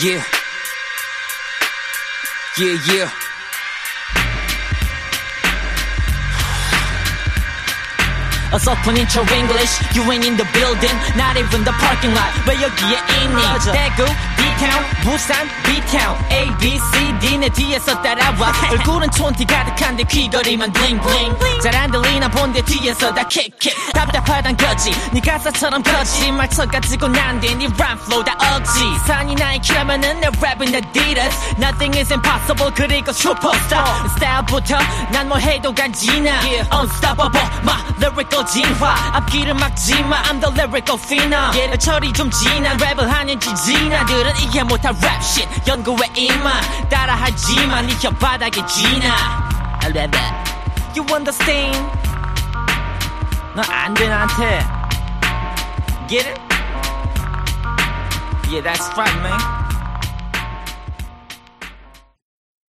Yeah. Yeah, yeah. A sophomore in your English, you ain't in the building, not even the parking lot. 왜 여기에 있니? 대구, D-town, 부산, B-town, A, B, C, D 내 뒤에서 따라와. 얼굴은 촌티 가득한데 귀걸이만 bling bling. 잘 안 들리나 본데 뒤에서 다 kick kick. 답답하단 거지, 네 가사처럼 거짓말 쳐가지고 난뒤 네 rap flow 다 억지. 산이 나이키라면은 내 랩은 Adidas. Nothing is impossible 그리고 superstar. 스타일부터 난 뭐 해도 간지나. Unstoppable, my lyrical 진화. 앞길을 막지마, I'm the lyrical phenom. Yeah, 철이 좀 지난 랩을 하는 지지나들은 이해 못할 랩 shit. 연구에 임마, 따라하지만 네 혓바닥에 지나. You understand? 너안돼 나한테. Get it? Yeah, that's right, man.